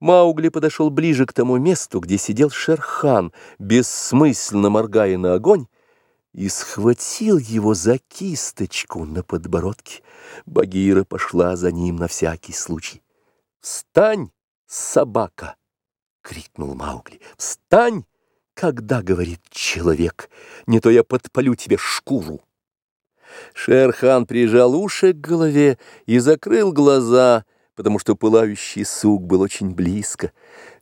Маугли подошел ближе к тому месту, где сидел Шерхан, бессмысленно моргая на огонь, и схватил его за кисточку на подбородке. Багира пошла за ним на всякий случай. «Встань, собака!» — крикнул Маугли. «Встань, когда говорит человек, не то я подпалю тебе шкуру!» Шерхан прижал уши к голове и закрыл глаза — потому что пылающий сук был очень близко.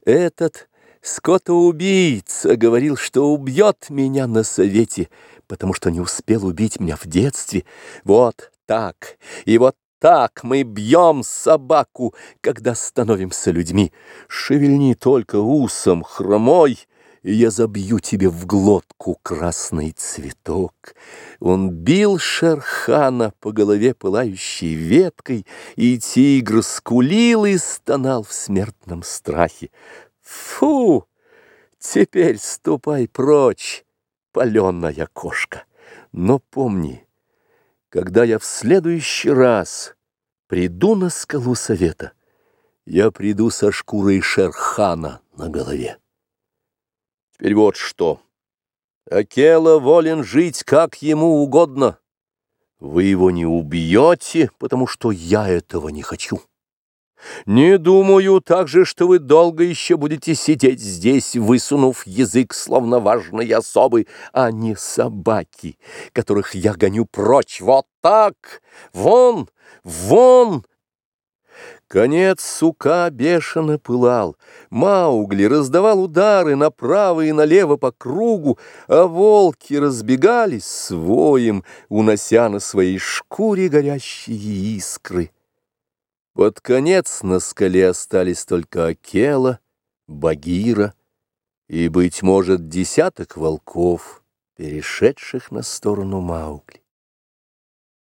Этот скотоубийца говорил, что убьет меня на совете, потому что не успел убить меня в детстве. Вот так, и вот так мы бьем собаку, когда становимся людьми. Шевельни только усом хромой, и я забью тебе в глотку красный цветок. Он бил Шерхана по голове пылающей веткой, и тигр скулил и стонал в смертном страхе. Фу! Теперь ступай прочь, паленая кошка. Но помни, когда я в следующий раз приду на скалу совета, я приду со шкурой Шерхана на голове. Теперь вот что. Акела волен жить как ему угодно. Вы его не убьете, потому что я этого не хочу. Не думаю также, что вы долго еще будете сидеть здесь, высунув язык, словно важные особы, а не собаки, которых я гоню прочь. Вот так! Вон! Вон! Конец сука бешено пылал. Маугли раздавал удары направо и налево по кругу, а волки разбегались своим, унося на своей шкуре горящие искры. Под конец на скале остались только Акела, Багира и, быть может, десяток волков, перешедших на сторону Маугли.